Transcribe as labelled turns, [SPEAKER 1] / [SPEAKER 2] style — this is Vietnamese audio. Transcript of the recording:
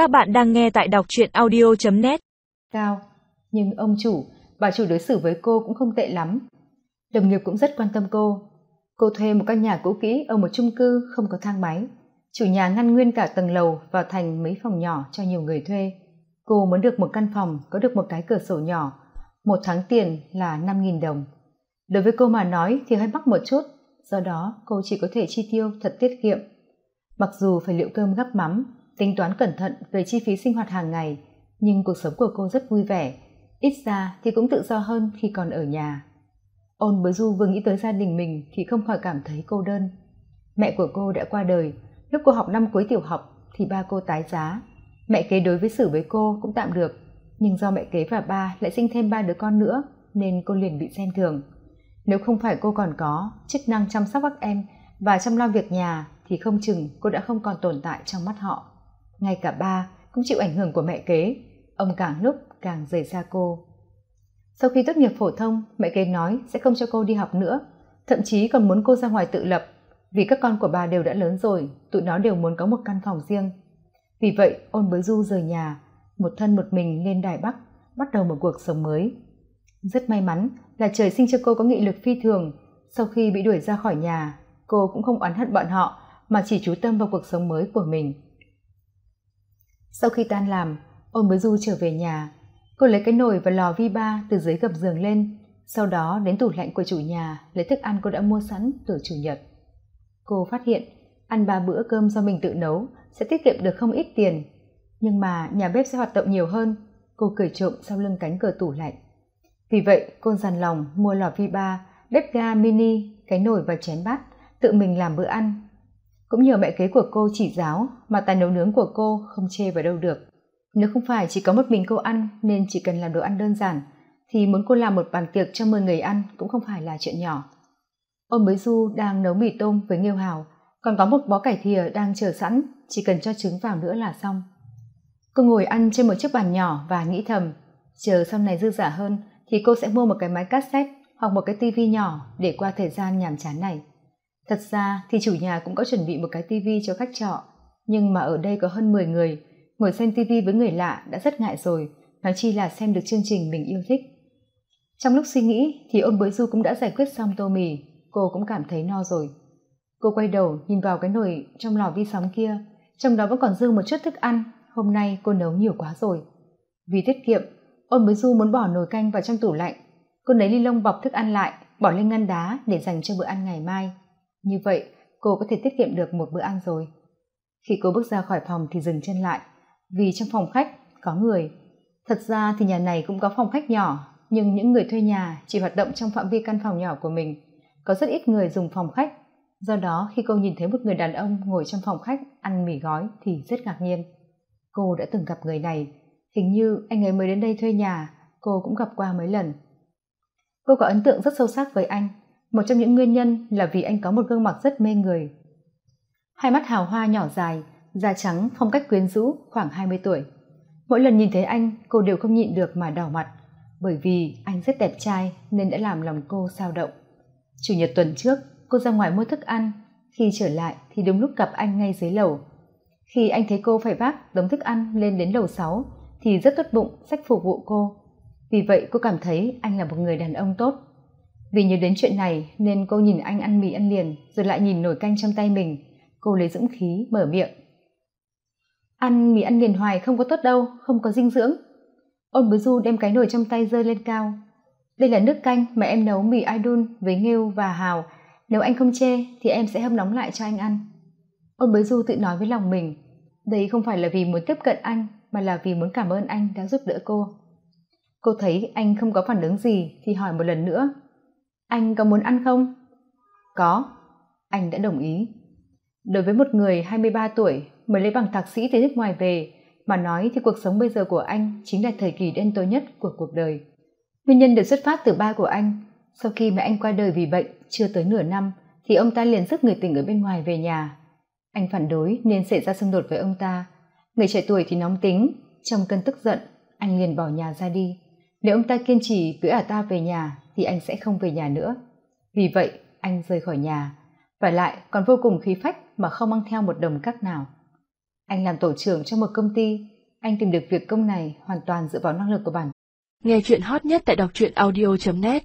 [SPEAKER 1] Các bạn đang nghe tại đọc truyện audio.net
[SPEAKER 2] Cao, nhưng ông chủ, bà chủ đối xử với cô cũng không tệ lắm. Đồng nghiệp cũng rất quan tâm cô. Cô thuê một căn nhà cũ kỹ ở một chung cư không có thang máy. Chủ nhà ngăn nguyên cả tầng lầu vào thành mấy phòng nhỏ cho nhiều người thuê. Cô muốn được một căn phòng có được một cái cửa sổ nhỏ. Một tháng tiền là 5.000 đồng. Đối với cô mà nói thì hơi mắc một chút, do đó cô chỉ có thể chi tiêu thật tiết kiệm. Mặc dù phải liệu cơm gắp mắm, tính toán cẩn thận về chi phí sinh hoạt hàng ngày, nhưng cuộc sống của cô rất vui vẻ. Ít ra thì cũng tự do hơn khi còn ở nhà. Ôn bới du vừa nghĩ tới gia đình mình thì không khỏi cảm thấy cô đơn. Mẹ của cô đã qua đời, lúc cô học năm cuối tiểu học thì ba cô tái giá. Mẹ kế đối với xử với cô cũng tạm được, nhưng do mẹ kế và ba lại sinh thêm ba đứa con nữa nên cô liền bị xem thường. Nếu không phải cô còn có chức năng chăm sóc các em và chăm lo việc nhà thì không chừng cô đã không còn tồn tại trong mắt họ ngay cả ba cũng chịu ảnh hưởng của mẹ kế. Ông càng lúc càng rời xa cô. Sau khi tốt nghiệp phổ thông, mẹ kế nói sẽ không cho cô đi học nữa. Thậm chí còn muốn cô ra ngoài tự lập. Vì các con của bà đều đã lớn rồi, tụi nó đều muốn có một căn phòng riêng. Vì vậy, ôn bới du rời nhà, một thân một mình lên đài bắc, bắt đầu một cuộc sống mới. Rất may mắn là trời sinh cho cô có nghị lực phi thường. Sau khi bị đuổi ra khỏi nhà, cô cũng không oán hận bọn họ, mà chỉ chú tâm vào cuộc sống mới của mình sau khi tan làm ôn bới du trở về nhà. Cô lấy cái nồi và lò vi ba từ dưới gầm giường lên. Sau đó, đến tủ lạnh của chủ nhà, lấy thức ăn cô đã mua sẵn từ chủ nhật. Cô phát hiện, ăn ba bữa cơm do mình tự nấu sẽ tiết kiệm được không ít tiền. Nhưng mà nhà bếp sẽ hoạt động nhiều hơn. Cô cười trộm sau lưng cánh cửa tủ lạnh. Vì vậy, cô dằn lòng mua lò vi ba, bếp ga mini, cái nồi và chén bát, tự mình làm bữa ăn cũng nhờ mẹ kế của cô chỉ giáo mà tài nấu nướng của cô không chê vào đâu được. Nếu không phải chỉ có một mình cô ăn nên chỉ cần làm đồ ăn đơn giản, thì muốn cô làm một bàn tiệc cho mười người ăn cũng không phải là chuyện nhỏ. Ông bới du đang nấu mì tôm với nghêu hào, còn có một bó cải thìa đang chờ sẵn, chỉ cần cho trứng vào nữa là xong. Cô ngồi ăn trên một chiếc bàn nhỏ và nghĩ thầm, chờ sau này dư giả hơn thì cô sẽ mua một cái máy cassette hoặc một cái tivi nhỏ để qua thời gian nhàm chán này thật ra thì chủ nhà cũng có chuẩn bị một cái tivi cho khách trọ, nhưng mà ở đây có hơn mười người. Ngồi xem tivi với người lạ đã rất ngại rồi, nói chi là xem được chương trình mình yêu thích. Trong lúc suy nghĩ thì ôn bới du cũng đã giải quyết xong tô mì cô cũng cảm thấy no rồi. Cô quay đầu nhìn vào cái nồi trong lò vi sóng kia, trong đó vẫn còn dư một chút thức ăn. Hôm nay cô nấu nhiều quá rồi. Vì tiết kiệm ôn bới du muốn bỏ nồi canh vào trong tủ lạnh. Cô lấy ly lông bọc thức ăn lại, bỏ lên ngăn đá để dành cho bữa ăn ngày mai như vậy, cô có thể tiết kiệm được một bữa ăn rồi. Khi cô bước ra khỏi phòng thì dừng chân lại, vì trong phòng khách có người. Thật ra thì nhà này cũng có phòng khách nhỏ, nhưng những người thuê nhà chỉ hoạt động trong phạm vi căn phòng nhỏ của mình. Có rất ít người dùng phòng khách. Do đó, khi cô nhìn thấy một người đàn ông ngồi trong phòng khách ăn mì gói thì rất ngạc nhiên. Cô đã từng gặp người này. Hình như anh ấy mới đến đây thuê nhà, cô cũng gặp qua mấy lần. Cô có ấn tượng rất sâu sắc với anh một trong những nguyên nhân là vì anh có một gương mặt rất mê người. Hai mắt hào hoa nhỏ dài, da trắng, phong cách quyến rũ, khoảng hai mươi tuổi. Mỗi lần nhìn thấy anh, cô đều không nhịn được mà đỏ mặt. Bởi vì anh rất đẹp trai nên đã làm lòng cô sao động. Chủ nhật tuần trước, cô ra ngoài mua thức ăn. Khi trở lại thì đúng lúc gặp anh ngay dưới lầu. Khi anh thấy cô phải vác đống thức ăn lên đến lầu sáu thì rất tốt bụng, sách phục vụ cô. Vì vậy cô cảm thấy anh là một người đàn ông tốt vì nhớ đến chuyện này nên cô nhìn anh ăn mì ăn liền, rồi lại nhìn nồi canh trong tay mình. Cô lấy dũng khí, mở miệng. Ăn mì ăn liền hoài không có tốt đâu, không có dinh dưỡng. Ôn bứ du đem cái nồi trong tay giơ lên cao. Đây là nước canh mà em nấu mì ai đun với nghêu và hào. Nếu anh không chê thì em sẽ hâm nóng lại cho anh ăn. Ôn bới du tự nói với lòng mình. Đây không phải là vì muốn tiếp cận anh, mà là vì muốn cảm ơn anh đã giúp đỡ cô. Cô thấy anh không có phản ứng gì thì hỏi một lần nữa anh có muốn ăn không? Có. Anh đã đồng ý. Đối với một người hai mươi ba tuổi mới lấy bằng thạc sĩ từ nước ngoài về, mà nói thì cuộc sống bây giờ của anh chính là thời kỳ đen tối nhất của cuộc đời. Nguyên nhân được xuất phát từ ba của anh. Sau khi mẹ anh qua đời vì bệnh chưa tới nửa năm, thì ông ta liền giúp người tình ở bên ngoài về nhà. Anh phản đối nên xảy ra xung đột với ông ta. Người trẻ tuổi thì nóng tính, trong cơn tức giận, anh liền bỏ nhà ra đi. Nếu ông ta kiên trì cưỡi ả ta về nhà thì anh sẽ không về nhà nữa. Vì vậy, anh rời khỏi nhà. Và lại, còn vô cùng khí phách mà không mang theo một đồng cắc nào. Anh làm tổ trưởng cho một công ty. Anh tìm được việc công này hoàn toàn dựa vào năng lực của bản.
[SPEAKER 3] Nghe chuyện hot nhất tại đọc truyện audio net.